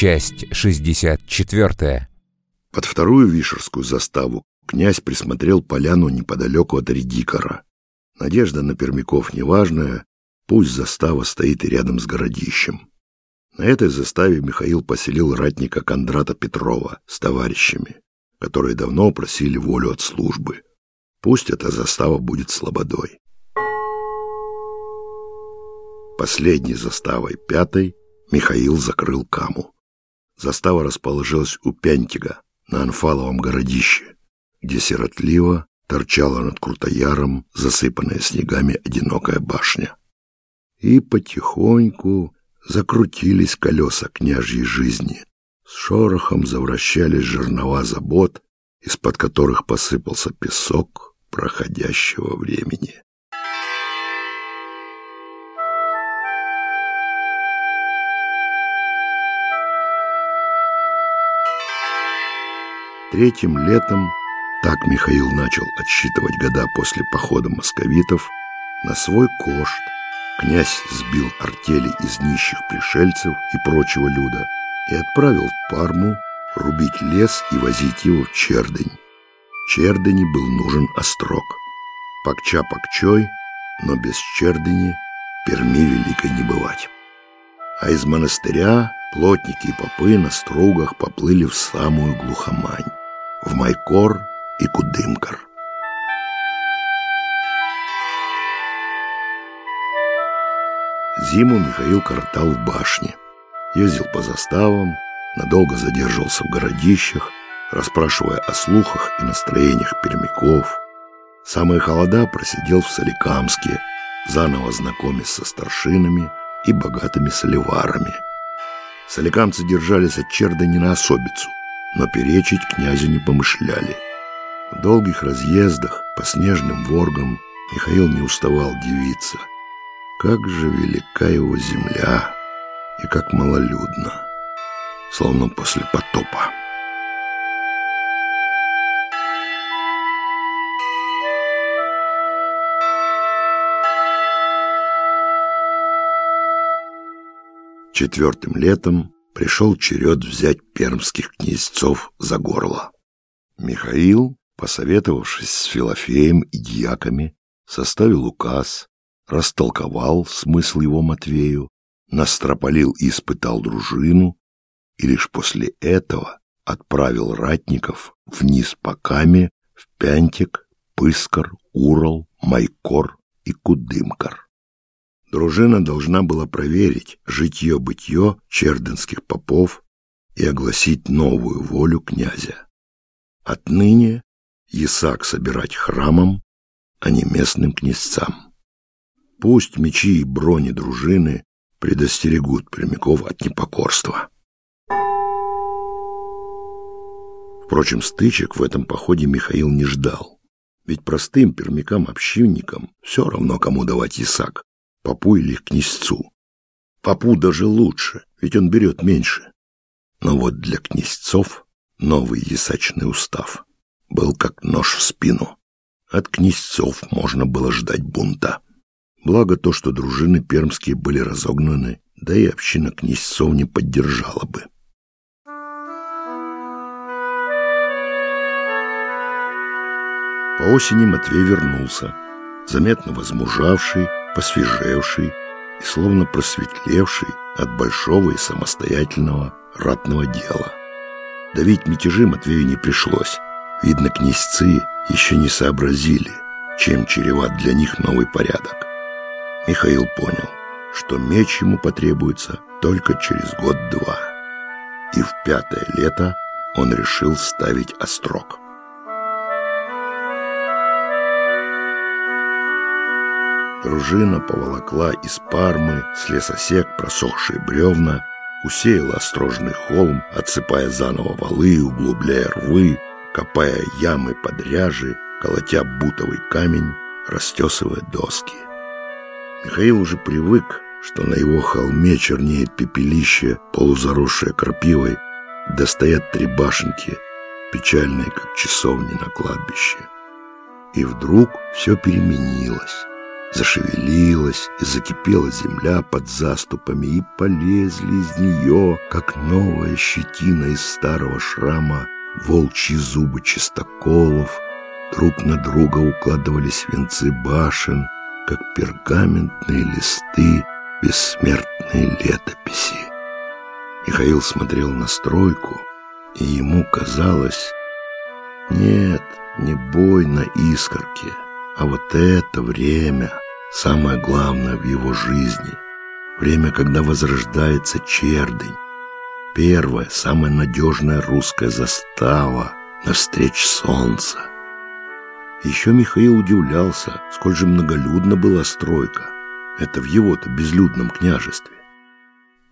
Часть 64. Под вторую вишерскую заставу князь присмотрел поляну неподалеку от Редикора. Надежда на пермяков неважная, пусть застава стоит и рядом с городищем. На этой заставе Михаил поселил ратника Кондрата Петрова с товарищами, которые давно просили волю от службы. Пусть эта застава будет слободой. Последней заставой, пятой, Михаил закрыл Каму. Застава расположилась у Пянтига, на Анфаловом городище, где сиротливо торчала над Крутояром засыпанная снегами одинокая башня. И потихоньку закрутились колеса княжьей жизни. С шорохом завращались жернова забот, из-под которых посыпался песок проходящего времени. Третьим летом, так Михаил начал отсчитывать года после похода московитов, на свой кошт князь сбил артели из нищих пришельцев и прочего люда и отправил в Парму рубить лес и возить его в Чердынь. Чердыни был нужен острог. Пакча пакчой, но без Чердыни Перми великой не бывать. А из монастыря плотники и попы на стругах поплыли в самую глухомань в Майкор и Кудымкар. Зиму Михаил коротал в башне, ездил по заставам, надолго задерживался в городищах, расспрашивая о слухах и настроениях пермяков. Самые холода просидел в Соликамске, заново знакомясь со старшинами и богатыми соливарами. Соликамцы держались от черда не на особицу, но перечить князю не помышляли. В долгих разъездах по снежным воргам Михаил не уставал дивиться, как же велика его земля и как малолюдно, словно после потопа. Четвертым летом пришел черед взять пермских князцов за горло. Михаил, посоветовавшись с Филофеем и дьяками, составил указ, растолковал смысл его Матвею, настропалил и испытал дружину, и лишь после этого отправил ратников вниз по Каме в Пянтик, Пыскар, Урал, Майкор и Кудымкар. Дружина должна была проверить житье-бытье черденских попов и огласить новую волю князя. Отныне Исаак собирать храмом, а не местным князцам. Пусть мечи и брони дружины предостерегут прямиков от непокорства. Впрочем, стычек в этом походе Михаил не ждал. Ведь простым пермякам-общинникам все равно, кому давать Исаак попу или князцу. Попу даже лучше, ведь он берет меньше. Но вот для князцов новый ясачный устав был как нож в спину. От князцов можно было ждать бунта. Благо то, что дружины пермские были разогнаны, да и община князцов не поддержала бы. По осени Матвей вернулся, заметно возмужавший, посвежевший и словно просветлевший от большого и самостоятельного ратного дела. Давить мятежи Матвею не пришлось. Видно, князцы еще не сообразили, чем чреват для них новый порядок. Михаил понял, что меч ему потребуется только через год-два. И в пятое лето он решил ставить острог. Дружина поволокла из Пармы с лесосек просохшие бревна, усеяла острожный холм, отсыпая заново валы, углубляя рвы, копая ямы под ряжи, колотя бутовый камень, растесывая доски. Михаил уже привык, что на его холме чернеет пепелище, полузаросшее крапивой, да стоят три башенки, печальные, как часовни на кладбище. И вдруг все переменилось. Зашевелилась и закипела земля под заступами, и полезли из нее, как новая щетина из старого шрама, волчьи зубы чистоколов, друг на друга укладывались венцы башен, как пергаментные листы бессмертной летописи. Михаил смотрел на стройку, и ему казалось, нет, не бой на искорке, а вот это время, самое главное в его жизни, время, когда возрождается чердень, первая, самая надежная русская застава навстречу солнца. Еще Михаил удивлялся, сколь же многолюдна была стройка. Это в его-то безлюдном княжестве.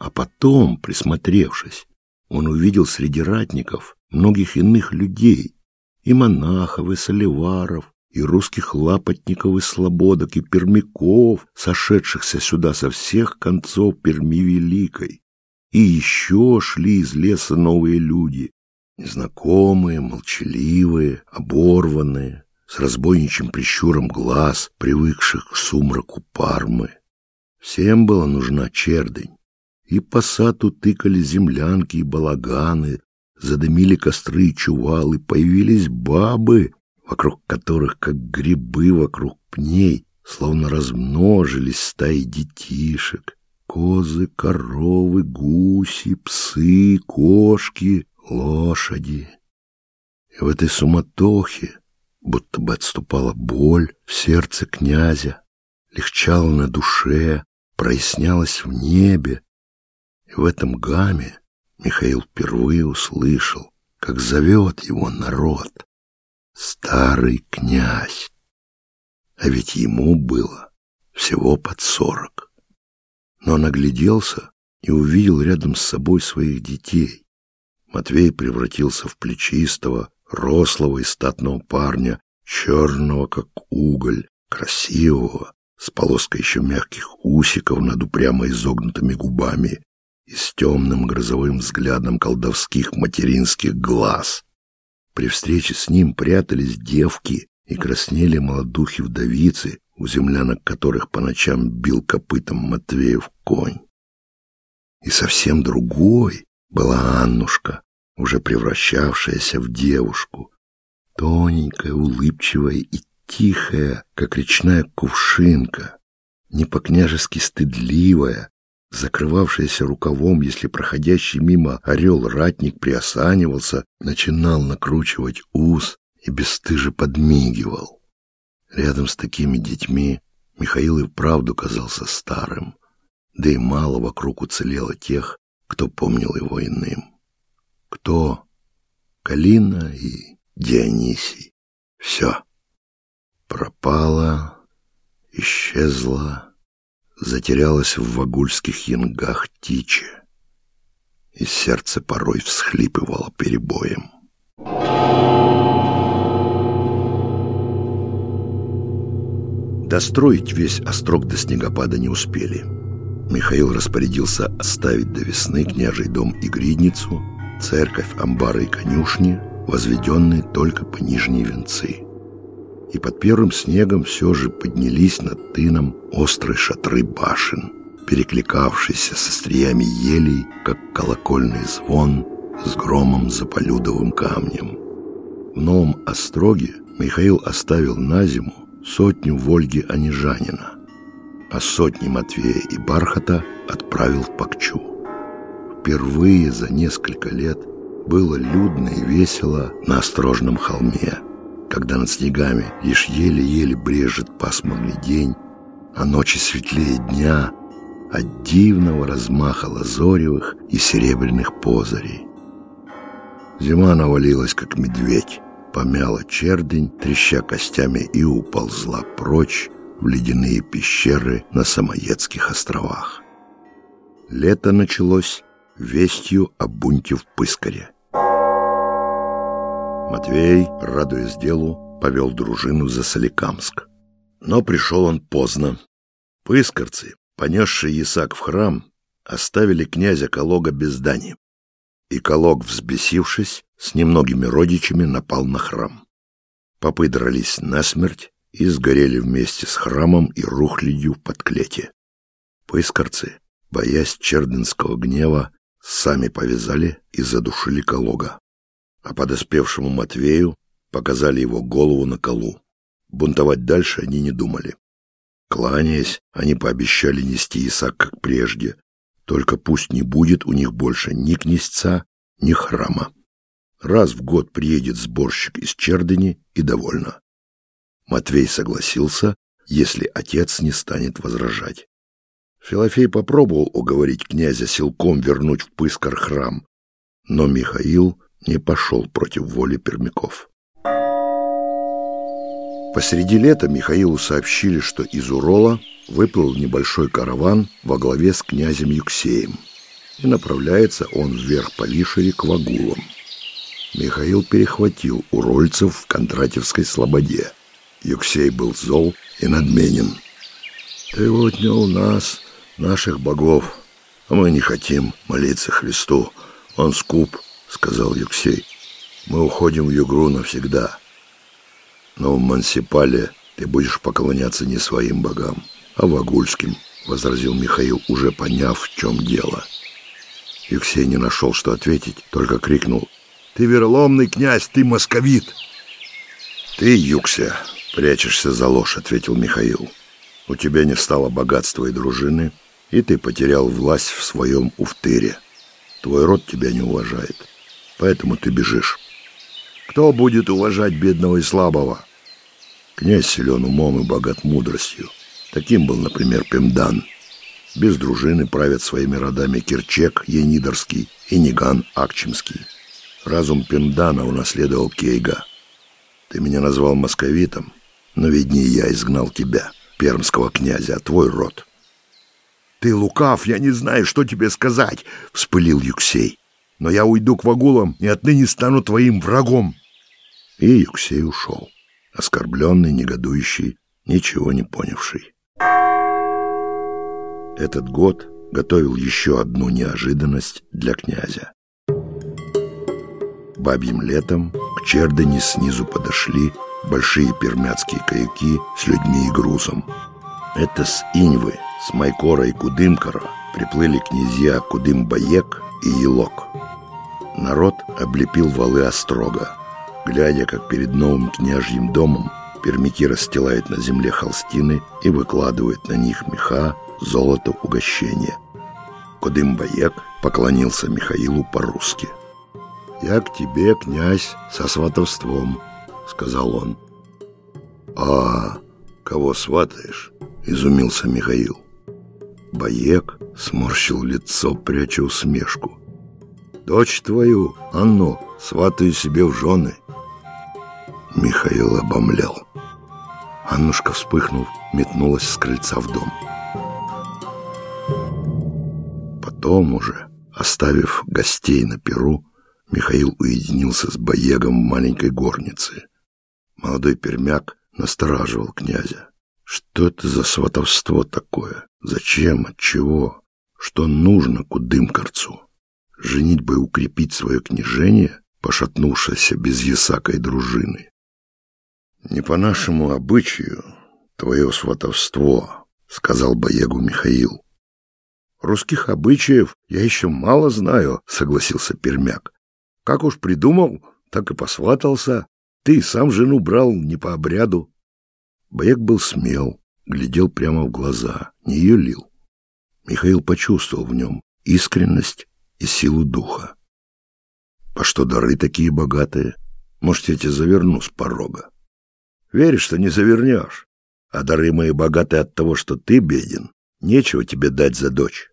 А потом, присмотревшись, он увидел среди ратников многих иных людей, и монахов, и соливаров, и русских лапотников, и слободок, и пермяков, сошедшихся сюда со всех концов Перми Великой. И еще шли из леса новые люди, незнакомые, молчаливые, оборванные, с разбойничьим прищуром глаз, привыкших к сумраку Пармы. Всем была нужна чердень, и по саду тыкали землянки и балаганы, задымили костры и чувалы, появились бабы, вокруг которых, как грибы вокруг пней, словно размножились стаи детишек, козы, коровы, гуси, псы, кошки, лошади. И в этой суматохе, будто бы отступала боль в сердце князя, легчала на душе, прояснялась в небе, и в этом гамме Михаил впервые услышал, как зовет его народ. Старый князь. А ведь ему было всего под сорок. Но он огляделся и увидел рядом с собой своих детей. Матвей превратился в плечистого, рослого и статного парня, черного, как уголь, красивого, с полоской еще мягких усиков над упрямо изогнутыми губами и с темным грозовым взглядом колдовских материнских глаз. При встрече с ним прятались девки и краснели молодухи-вдовицы, у землянок которых по ночам бил копытом Матвеев конь. И совсем другой была Аннушка, уже превращавшаяся в девушку, тоненькая, улыбчивая и тихая, как речная кувшинка, не по-княжески стыдливая, закрывавшаяся рукавом, если проходящий мимо орел-ратник приосанивался, начинал накручивать ус и бесстыже подмигивал. Рядом с такими детьми Михаил и вправду казался старым, да и мало вокруг уцелело тех, кто помнил его иным. Кто? Калина и Дионисий. Все. Пропала, исчезла, затерялась в вагульских янгах тичи, и сердце порой всхлипывало перебоем. Достроить весь острог до снегопада не успели. Михаил распорядился оставить до весны княжий дом и гридницу, церковь, амбары и конюшни, возведенные только по нижней венцы и под первым снегом все же поднялись над тыном острые шатры башен, перекликавшиеся со стриями елей, как колокольный звон с громом за полюдовым камнем. В новом остроге Михаил оставил на зиму сотню Вольги Анижанина, а сотни Матвея и Бархата отправил в Пакчу. Впервые за несколько лет было людно и весело на Острожном холме – когда над снегами лишь еле-еле брежет пасмурный день, а ночи светлее дня от дивного размаха лазоревых и серебряных позарей. Зима навалилась, как медведь, помяла чердень, треща костями, и уползла прочь в ледяные пещеры на Самоедских островах. Лето началось вестью о бунте в Пыскаре. Матвей, радуясь делу, повел дружину за Соликамск. Но пришел он поздно. Пыскарцы, понесшие Исаак в храм, оставили князя Калога без дани. И Калог, взбесившись, с немногими родичами напал на храм. Попы дрались насмерть, и сгорели вместе с храмом и рухлядью под клете. Поискорцы, боясь черденского гнева, сами повязали и задушили Калога. А подоспевшему Матвею показали его голову на колу. Бунтовать дальше они не думали. Кланяясь, они пообещали нести Исаак как прежде, только пусть не будет у них больше ни князца, ни храма. Раз в год приедет сборщик из Чердени и довольно. Матвей согласился, если отец не станет возражать. Филофей попробовал уговорить князя силком вернуть в Пыскар храм, но Михаил не пошел против воли пермяков. Посреди лета Михаилу сообщили, что из Урола выплыл небольшой караван во главе с князем Юксеем, и направляется он вверх по Лишере к Вагулам. Михаил перехватил урольцев в Кондратьевской слободе. Юксей был зол и надменен. «Ты отнял нас наших богов, а мы не хотим молиться Христу. Он скуп», — сказал Юксей. «Мы уходим в Югру навсегда. Но в Мансипале ты будешь поклоняться не своим богам, а вагульским», — возразил Михаил, уже поняв, в чем дело. Юксей не нашел, что ответить, только крикнул. «Ты вероломный князь, ты московит!» «Ты, Юкся, прячешься за ложь», — ответил Михаил. «У тебя не стало богатства и дружины, и ты потерял власть в своем уфтыре. Твой род тебя не уважает, поэтому ты бежишь. Кто будет уважать бедного и слабого? Князь силен умом и богат мудростью. Таким был, например, Пемдан. Без дружины правят своими родами Кирчек, Енидорский и Ниган Акчимский. Разум Пемдана унаследовал Кейга. Ты меня назвал московитом, но ведь не я изгнал тебя, пермского князя, а твой род. «Ты лукав, я не знаю, что тебе сказать», — вспылил Юксей. «Но я уйду к вагулам и отныне стану твоим врагом». И Юксей ушел, оскорбленный, негодующий, ничего не понявший. Этот год готовил еще одну неожиданность для князя. Бабьим летом к Чердани снизу подошли большие пермяцкие каяки с людьми и грузом. Это с Иньвы, с Майкора и Кудымкара приплыли князья Кудым-Баек и Елок. Народ облепил валы острога. Глядя, как перед новым княжьим домом пермяки расстилают на земле холстины и выкладывают на них меха, золото, угощение. Кудым-Баек поклонился Михаилу по-русски. «Я к тебе, князь, со сватовством», — сказал он. «А кого сватаешь?» — изумился Михаил. Боек сморщил лицо, пряча усмешку. «Дочь твою, Анну, сватаю себе в жены». Михаил обомлял. Аннушка, вспыхнув, метнулась с крыльца в дом. Потом уже, оставив гостей на перу, Михаил уединился с Боегом в маленькой горнице. Молодой пермяк настораживал князя. Что это за сватовство такое? Зачем? От чего? Что нужно кудымкарцу? Женить бы укрепить свое княжение, пошатнувшееся без ясакой дружины. Не по нашему обычаю твое сватовство, сказал Боегу Михаил. Русских обычаев я еще мало знаю, согласился Пермяк. Как уж придумал, так и посватался. Ты сам жену брал не по обряду. Бояк был смел, глядел прямо в глаза, не юлил. Михаил почувствовал в нем искренность и силу духа. По что дары такие богатые? Может, я тебя заверну с порога? Веришь, что не завернешь? А дары мои богаты от того, что ты беден. Нечего тебе дать за дочь.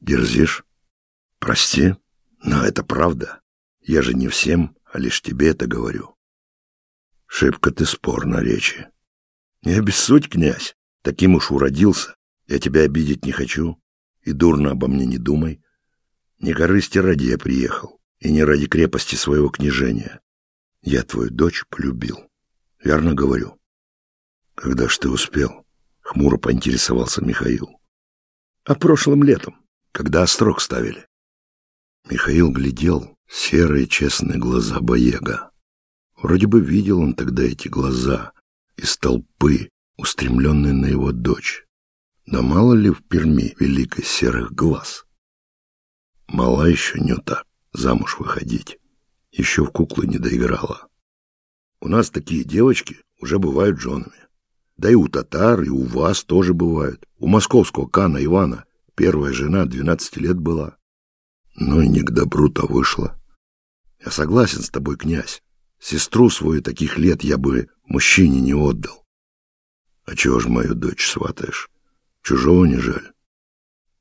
Дерзишь? Прости, но это правда. Я же не всем, а лишь тебе это говорю. Шибко ты спор на речи. Не обессудь, князь, таким уж уродился. Я тебя обидеть не хочу, и дурно обо мне не думай. Не корысти ради я приехал, и не ради крепости своего княжения. Я твою дочь полюбил. Верно говорю. Когда ж ты успел? Хмуро поинтересовался Михаил. А прошлым летом, когда острог ставили. Михаил глядел, серые честные глаза Боега. Вроде бы видел он тогда эти глаза, из толпы, устремленной на его дочь. Да мало ли в Перми великой серых глаз. Мала еще Нюта замуж выходить. Еще в куклы не доиграла. У нас такие девочки уже бывают женами. Да и у татар, и у вас тоже бывают. У московского Кана Ивана первая жена 12 лет была. Ну и не к добру-то вышло. Я согласен с тобой, князь. Сестру свою таких лет я бы мужчине не отдал. А чего ж мою дочь сватаешь? Чужого не жаль.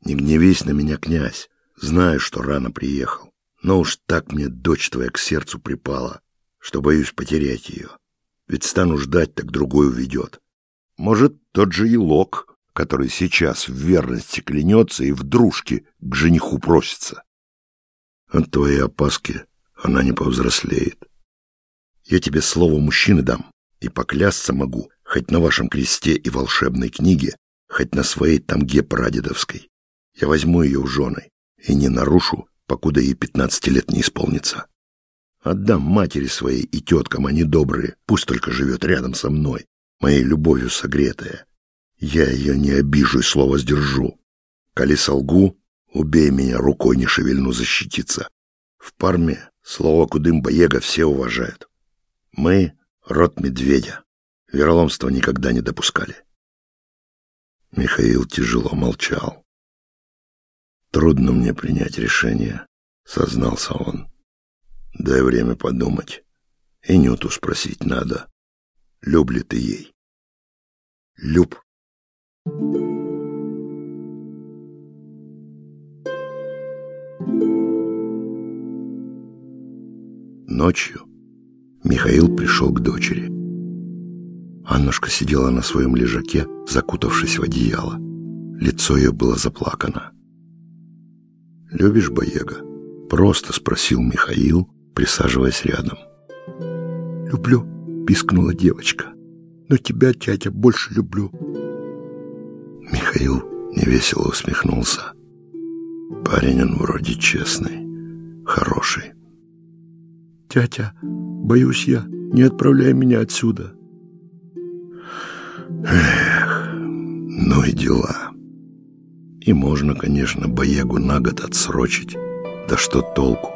Не гневись на меня, князь. Знаю, что рано приехал. Но уж так мне дочь твоя к сердцу припала, что боюсь потерять ее. Ведь стану ждать, так другой уведет. Может, тот же Илок, который сейчас в верности клянется и в дружке к жениху просится. От твоей опаски она не повзрослеет. Я тебе слово мужчины дам, и поклясться могу, хоть на вашем кресте и волшебной книге, хоть на своей тамге прадедовской. Я возьму ее в жены и не нарушу, покуда ей пятнадцати лет не исполнится. Отдам матери своей и теткам, они добрые, пусть только живет рядом со мной, моей любовью согретая. Я ее не обижу и слово сдержу. Коли солгу, Убей меня, рукой не шевельну защититься. В Парме слово Кудым-Баега все уважают. Мы — род медведя. Вероломства никогда не допускали. Михаил тяжело молчал. «Трудно мне принять решение», — сознался он. «Дай время подумать. И Нюту спросить надо, люб ли ты ей?» «Люб». Ночью Михаил пришел к дочери. Аннушка сидела на своем лежаке, закутавшись в одеяло. Лицо ее было заплакано. «Любишь Боега?» — просто спросил Михаил, присаживаясь рядом. «Люблю», — пискнула девочка. «Но тебя, тятя, больше люблю». Михаил невесело усмехнулся. Парень он вроде честный, хороший. «Тятя, боюсь я, не отправляй меня отсюда». Эх, ну и дела. И можно, конечно, Боегу на год отсрочить. Да что толку?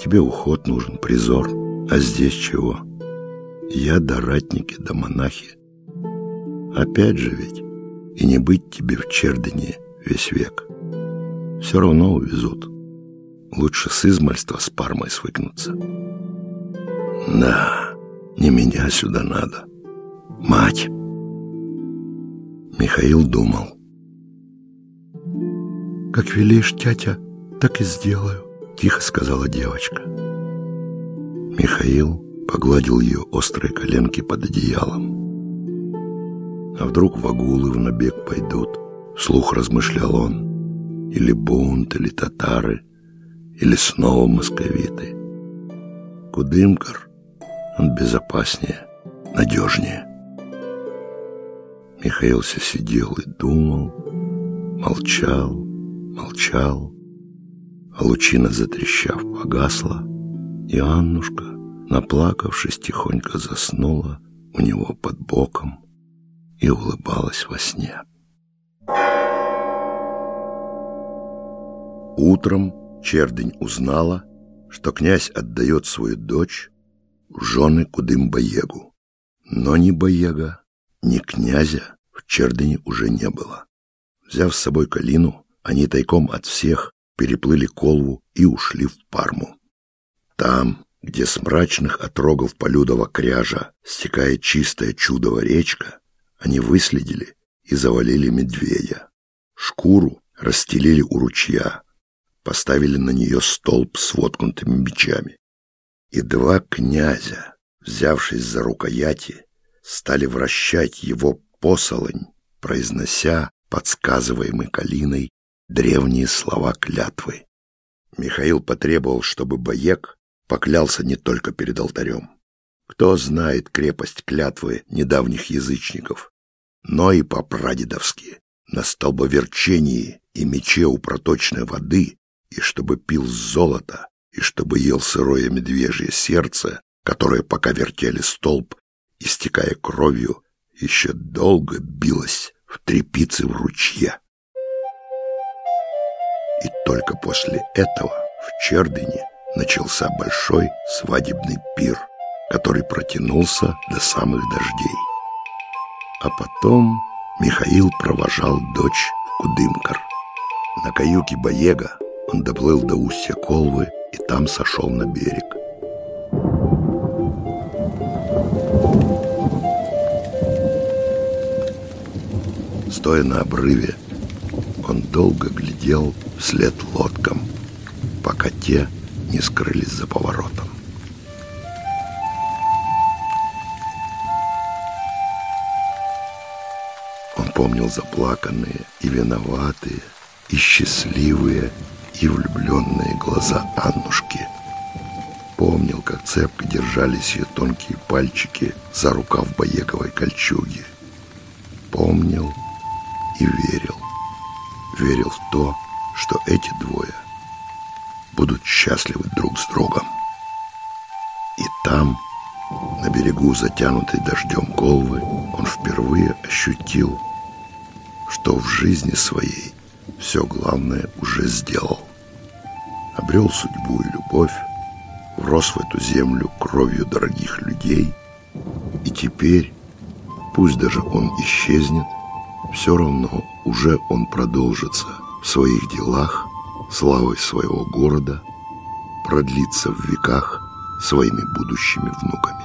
Тебе уход нужен, призор. А здесь чего? Я да ратники, да монахи. Опять же ведь, и не быть тебе в Чердыне весь век. Все равно увезут. Лучше с измальства с Пармой свыкнуться. Да, не меня сюда надо. Мать. Михаил думал. Как велишь, тятя, так и сделаю, тихо сказала девочка. Михаил погладил ее острые коленки под одеялом. А вдруг вагулы в набег пойдут? Слух размышлял он. Или бунт, или татары, или снова московиты. Кудымкар он безопаснее, надежнее. Михаил все сидел и думал, молчал, молчал, а лучина, затрещав, погасла, и Аннушка, наплакавшись, тихонько заснула у него под боком и улыбалась во сне. Утром Чердень узнала, что князь отдает свою дочь жены Кудым-Боегу. Но ни Боега, ни князя в Чердыне уже не было. Взяв с собой Калину, они тайком от всех переплыли Колву и ушли в Парму. Там, где с мрачных отрогов полюдова кряжа стекает чистая чудова речка, они выследили и завалили медведя. Шкуру расстелили у ручья, поставили на нее столб с воткнутыми мечами и два князя, взявшись за рукояти, стали вращать его посолонь, произнося подсказываемый Калиной древние слова клятвы. Михаил потребовал, чтобы Боек поклялся не только перед алтарем. Кто знает крепость клятвы недавних язычников, но и по-прадедовски, на столбоверчении и мече у проточной воды, и чтобы пил золото, и чтобы ел сырое медвежье сердце, которое пока вертели столб, истекая кровью, еще долго билась в трепице в ручье. И только после этого в Чердыне начался большой свадебный пир, который протянулся до самых дождей. А потом Михаил провожал дочь в Кудымкар. На каюке Боега он доплыл до устья Колвы и там сошел на берег. Стоя на обрыве, он долго глядел вслед лодкам, пока те не скрылись за поворотом. Он помнил заплаканные и виноватые, и счастливые, и влюбленные глаза Аннушки. Помнил, как цепко держались ее тонкие пальчики за рукав боековой кольчуги. Помнил и верил. Верил в то, что эти двое будут счастливы друг с другом. И там, на берегу затянутой дождем Колвы, он впервые ощутил, что в жизни своей все главное уже сделал. Обрел судьбу и любовь, врос в эту землю кровью дорогих людей, и теперь, пусть даже он исчезнет, все равно уже он продолжится в своих делах, славой своего города, продлится в веках своими будущими внуками.